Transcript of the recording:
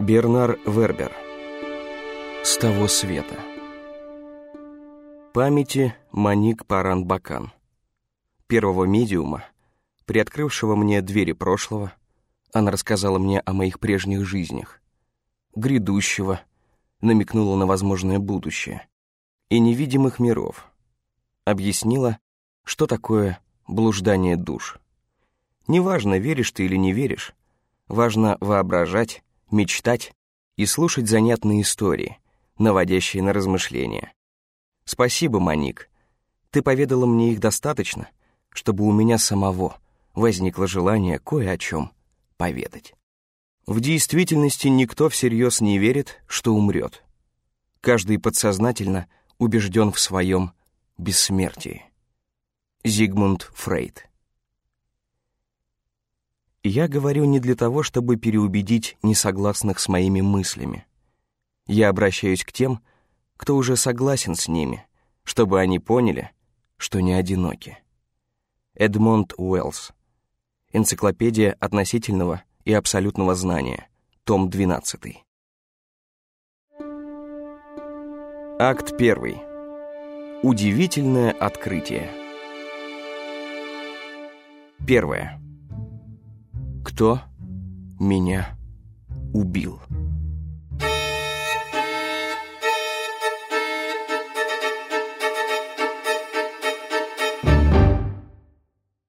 Бернар Вербер «С того света» Памяти Маник Паран-Бакан Первого медиума, приоткрывшего мне двери прошлого, она рассказала мне о моих прежних жизнях, грядущего, намекнула на возможное будущее, и невидимых миров, объяснила, что такое блуждание душ. Неважно, веришь ты или не веришь, важно воображать, мечтать и слушать занятные истории, наводящие на размышления. Спасибо, Маник. Ты поведала мне их достаточно, чтобы у меня самого возникло желание кое о чем поведать. В действительности никто всерьез не верит, что умрет. Каждый подсознательно убежден в своем бессмертии. Зигмунд Фрейд я говорю не для того, чтобы переубедить несогласных с моими мыслями. Я обращаюсь к тем, кто уже согласен с ними, чтобы они поняли, что не одиноки. Эдмонд Уэллс. Энциклопедия относительного и абсолютного знания. Том 12. Акт 1. Удивительное открытие. Первое. Кто меня убил?